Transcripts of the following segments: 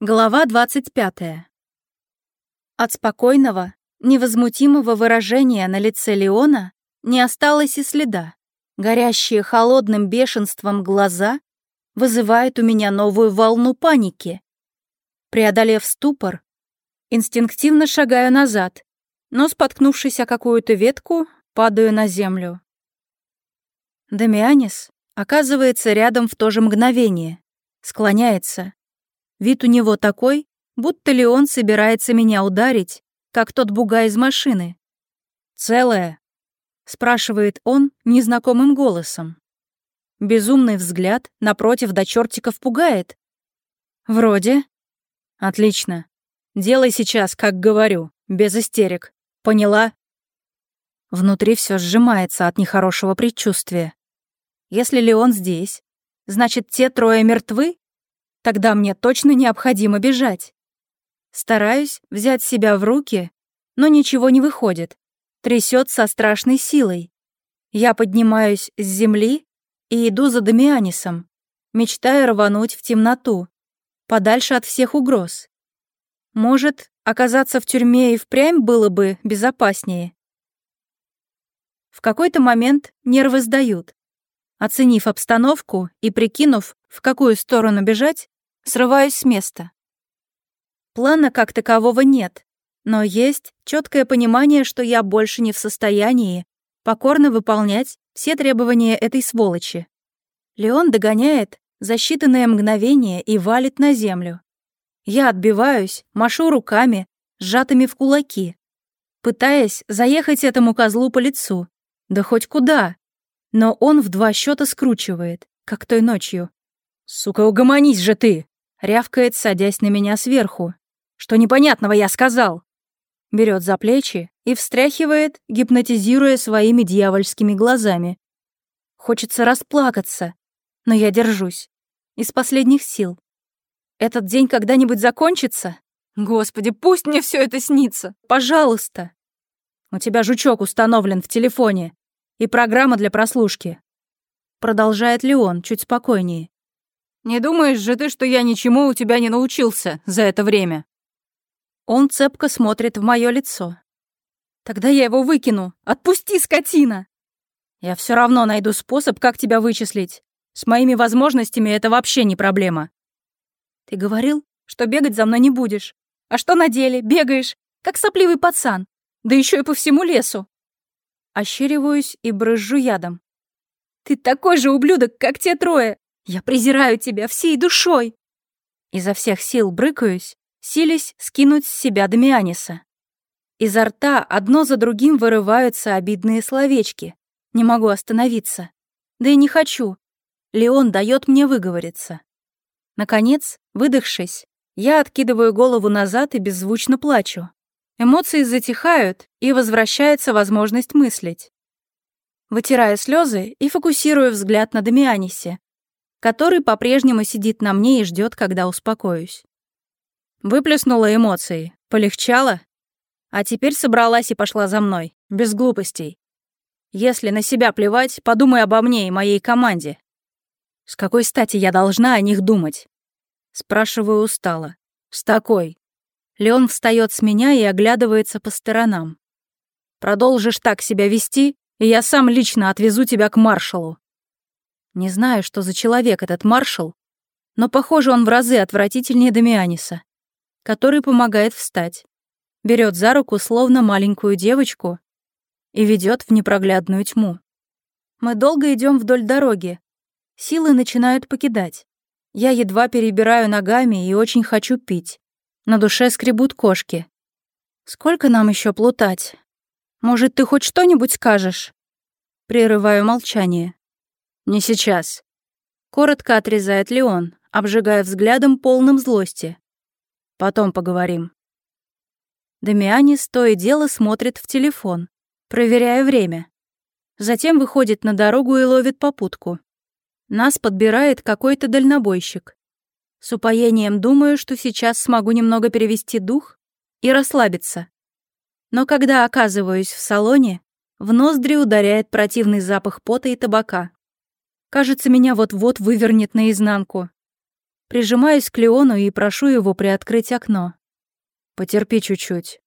Глава 25. От спокойного, невозмутимого выражения на лице Леона не осталось и следа. Горящие холодным бешенством глаза вызывают у меня новую волну паники. Преодолев ступор, инстинктивно шагаю назад, но, споткнувшись о какую-то ветку, падаю на землю. Дамианис оказывается рядом в то же мгновение, склоняется, Вид у него такой, будто ли он собирается меня ударить, как тот бугай из машины. «Целая?» — спрашивает он незнакомым голосом. Безумный взгляд, напротив, до чертиков пугает. «Вроде». «Отлично. Делай сейчас, как говорю, без истерик. Поняла?» Внутри все сжимается от нехорошего предчувствия. Если Леон здесь, значит, те трое мертвы? Тогда мне точно необходимо бежать. Стараюсь взять себя в руки, но ничего не выходит. Трясет со страшной силой. Я поднимаюсь с земли и иду за Дамианисом, мечтая рвануть в темноту, подальше от всех угроз. Может, оказаться в тюрьме и впрямь было бы безопаснее. В какой-то момент нервы сдают. Оценив обстановку и прикинув, в какую сторону бежать, Срываюсь с места. Плана как такового нет, но есть четкое понимание, что я больше не в состоянии покорно выполнять все требования этой сволочи. Леон догоняет за считанное мгновение и валит на землю. Я отбиваюсь, машу руками, сжатыми в кулаки, пытаясь заехать этому козлу по лицу. Да хоть куда. Но он в два счета скручивает, как той ночью. «Сука, угомонись же ты!» Рявкает, садясь на меня сверху. «Что непонятного я сказал?» Берет за плечи и встряхивает, гипнотизируя своими дьявольскими глазами. Хочется расплакаться, но я держусь. Из последних сил. Этот день когда-нибудь закончится? Господи, пусть мне все это снится! Пожалуйста! У тебя жучок установлен в телефоне и программа для прослушки. Продолжает Леон чуть спокойнее. Не думаешь же ты, что я ничему у тебя не научился за это время?» Он цепко смотрит в мое лицо. «Тогда я его выкину. Отпусти, скотина!» «Я все равно найду способ, как тебя вычислить. С моими возможностями это вообще не проблема». «Ты говорил, что бегать за мной не будешь. А что на деле? Бегаешь, как сопливый пацан. Да еще и по всему лесу». Ощериваюсь и брызжу ядом. «Ты такой же ублюдок, как те трое! Я презираю тебя всей душой!» Изо всех сил брыкаюсь, сились скинуть с себя Дамианиса. Изо рта одно за другим вырываются обидные словечки. Не могу остановиться. Да и не хочу. Леон дает мне выговориться. Наконец, выдохшись, я откидываю голову назад и беззвучно плачу. Эмоции затихают, и возвращается возможность мыслить. Вытираю слезы и фокусирую взгляд на Дамианисе, который по-прежнему сидит на мне и ждет, когда успокоюсь. Выплеснула эмоции, полегчало, а теперь собралась и пошла за мной, без глупостей. Если на себя плевать, подумай обо мне и моей команде. С какой стати я должна о них думать? Спрашиваю устало. С такой. Леон встает с меня и оглядывается по сторонам. Продолжишь так себя вести, и я сам лично отвезу тебя к маршалу. Не знаю, что за человек этот маршал, но, похоже, он в разы отвратительнее Дамианиса, который помогает встать, берет за руку словно маленькую девочку и ведет в непроглядную тьму. Мы долго идем вдоль дороги. Силы начинают покидать. Я едва перебираю ногами и очень хочу пить. На душе скребут кошки. Сколько нам еще плутать? Может, ты хоть что-нибудь скажешь? Прерываю молчание. «Не сейчас», — коротко отрезает Леон, обжигая взглядом полным злости. «Потом поговорим». Дамианис то и дело смотрит в телефон, проверяя время. Затем выходит на дорогу и ловит попутку. Нас подбирает какой-то дальнобойщик. С упоением думаю, что сейчас смогу немного перевести дух и расслабиться. Но когда оказываюсь в салоне, в ноздри ударяет противный запах пота и табака. Кажется, меня вот-вот вывернет наизнанку. Прижимаюсь к Леону и прошу его приоткрыть окно. «Потерпи чуть-чуть».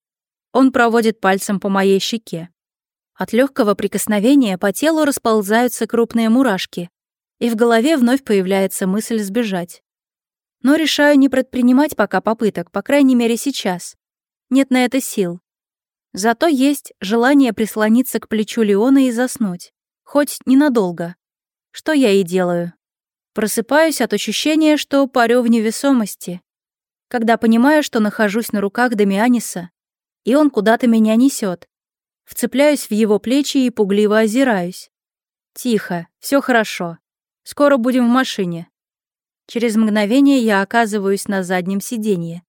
Он проводит пальцем по моей щеке. От легкого прикосновения по телу расползаются крупные мурашки, и в голове вновь появляется мысль сбежать. Но решаю не предпринимать пока попыток, по крайней мере сейчас. Нет на это сил. Зато есть желание прислониться к плечу Леона и заснуть. Хоть ненадолго что я и делаю. Просыпаюсь от ощущения, что парю в невесомости, когда понимаю, что нахожусь на руках Дамианиса, и он куда-то меня несет. Вцепляюсь в его плечи и пугливо озираюсь. Тихо, все хорошо. Скоро будем в машине. Через мгновение я оказываюсь на заднем сиденье.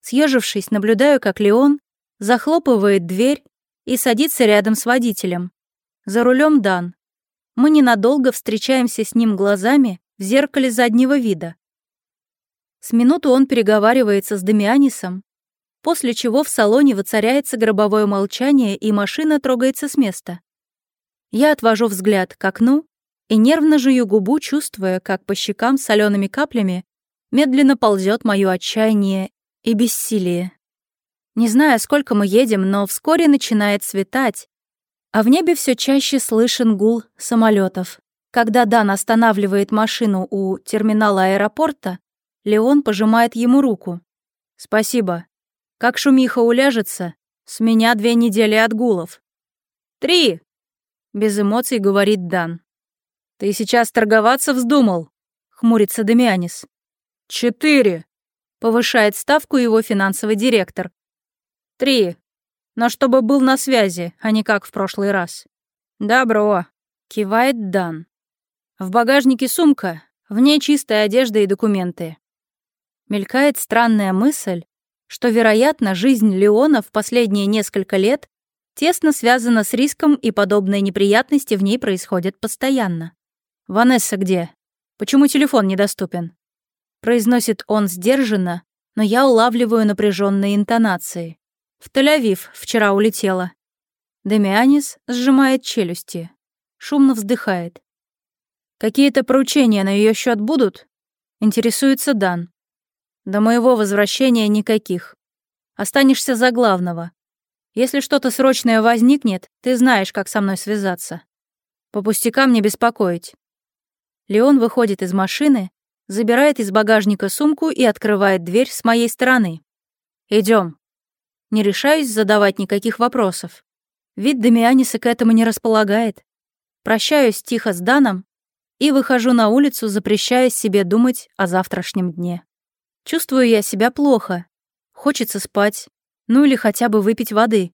Съежившись, наблюдаю, как Леон захлопывает дверь и садится рядом с водителем. За рулем Дан. Мы ненадолго встречаемся с ним глазами в зеркале заднего вида. С минуту он переговаривается с Дамианисом, после чего в салоне воцаряется гробовое молчание, и машина трогается с места. Я отвожу взгляд к окну и нервно жую губу, чувствуя, как по щекам солеными каплями медленно ползет мое отчаяние и бессилие. Не знаю, сколько мы едем, но вскоре начинает светать, а в небе все чаще слышен гул самолетов. Когда Дан останавливает машину у терминала аэропорта, Леон пожимает ему руку. «Спасибо. Как шумиха уляжется, с меня две недели отгулов». «Три!» — без эмоций говорит Дан. «Ты сейчас торговаться вздумал?» — хмурится Демианис. «Четыре!» — повышает ставку его финансовый директор. «Три!» но чтобы был на связи, а не как в прошлый раз. «Добро», — кивает Дан. В багажнике сумка, в ней чистая одежда и документы. Мелькает странная мысль, что, вероятно, жизнь Леона в последние несколько лет тесно связана с риском, и подобные неприятности в ней происходят постоянно. «Ванесса где? Почему телефон недоступен?» Произносит он сдержанно, но я улавливаю напряженные интонации. В Тель-Авив вчера улетела. Демианис сжимает челюсти. Шумно вздыхает. Какие-то поручения на ее счет будут? Интересуется Дан. До моего возвращения никаких. Останешься за главного. Если что-то срочное возникнет, ты знаешь, как со мной связаться. По пустякам не беспокоить. Леон выходит из машины, забирает из багажника сумку и открывает дверь с моей стороны. Идем не решаюсь задавать никаких вопросов. Вид Дамианиса к этому не располагает. Прощаюсь тихо с Даном и выхожу на улицу, запрещая себе думать о завтрашнем дне. Чувствую я себя плохо. Хочется спать, ну или хотя бы выпить воды.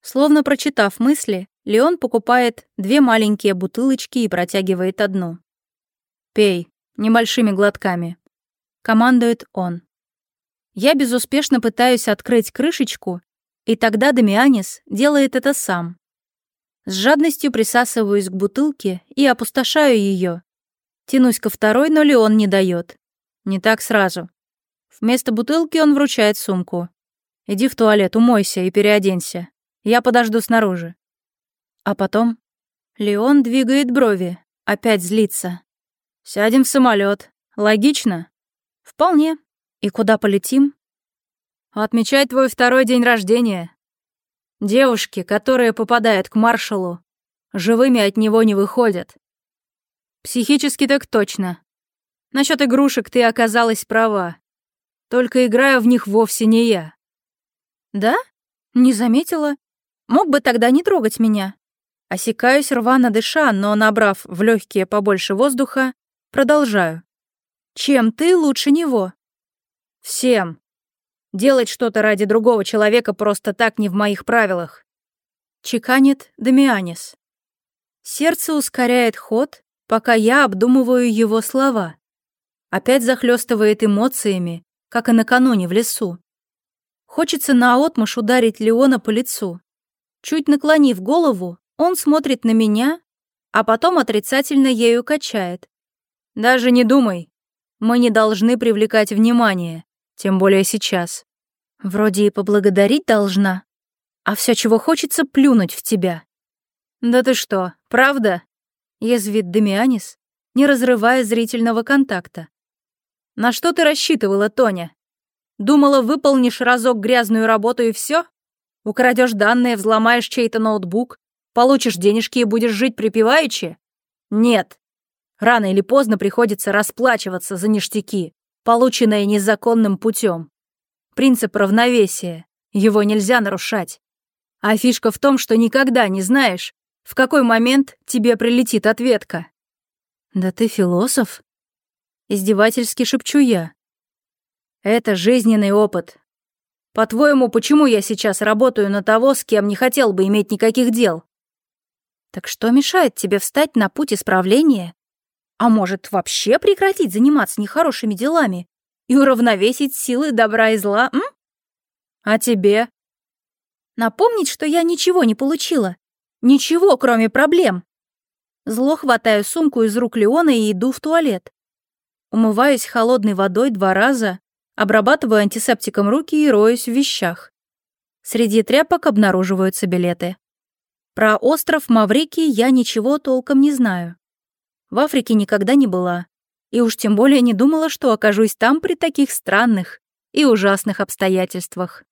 Словно прочитав мысли, Леон покупает две маленькие бутылочки и протягивает одну. «Пей, небольшими глотками», — командует он. Я безуспешно пытаюсь открыть крышечку, и тогда Дамианис делает это сам. С жадностью присасываюсь к бутылке и опустошаю ее. Тянусь ко второй, но Леон не дает. Не так сразу. Вместо бутылки он вручает сумку. «Иди в туалет, умойся и переоденься. Я подожду снаружи». А потом Леон двигает брови, опять злится. «Сядем в самолет. Логично?» «Вполне», «И куда полетим?» «Отмечать твой второй день рождения. Девушки, которые попадают к маршалу, живыми от него не выходят. Психически так точно. Насчет игрушек ты оказалась права. Только играю в них вовсе не я». «Да? Не заметила. Мог бы тогда не трогать меня». Осекаюсь рвано дыша, но, набрав в легкие побольше воздуха, продолжаю. «Чем ты лучше него?» Всем. Делать что-то ради другого человека просто так не в моих правилах. Чеканит Дамианис. Сердце ускоряет ход, пока я обдумываю его слова. Опять захлестывает эмоциями, как и накануне в лесу. Хочется наотмашь ударить Леона по лицу. Чуть наклонив голову, он смотрит на меня, а потом отрицательно ею качает. «Даже не думай. Мы не должны привлекать внимание. Тем более сейчас. Вроде и поблагодарить должна. А все, чего хочется, плюнуть в тебя. Да ты что, правда? Язвит Демианис, не разрывая зрительного контакта. На что ты рассчитывала, Тоня? Думала, выполнишь разок грязную работу и все? Украдешь данные, взломаешь чей-то ноутбук, получишь денежки и будешь жить припеваючи? Нет. Рано или поздно приходится расплачиваться за ништяки полученное незаконным путем. Принцип равновесия. Его нельзя нарушать. А фишка в том, что никогда не знаешь, в какой момент тебе прилетит ответка. «Да ты философ?» Издевательски шепчу я. «Это жизненный опыт. По-твоему, почему я сейчас работаю на того, с кем не хотел бы иметь никаких дел?» «Так что мешает тебе встать на путь исправления а может, вообще прекратить заниматься нехорошими делами и уравновесить силы добра и зла, м? А тебе? Напомнить, что я ничего не получила. Ничего, кроме проблем. Зло хватаю сумку из рук Леона и иду в туалет. Умываюсь холодной водой два раза, обрабатываю антисептиком руки и роюсь в вещах. Среди тряпок обнаруживаются билеты. Про остров Маврики я ничего толком не знаю. В Африке никогда не была. И уж тем более не думала, что окажусь там при таких странных и ужасных обстоятельствах.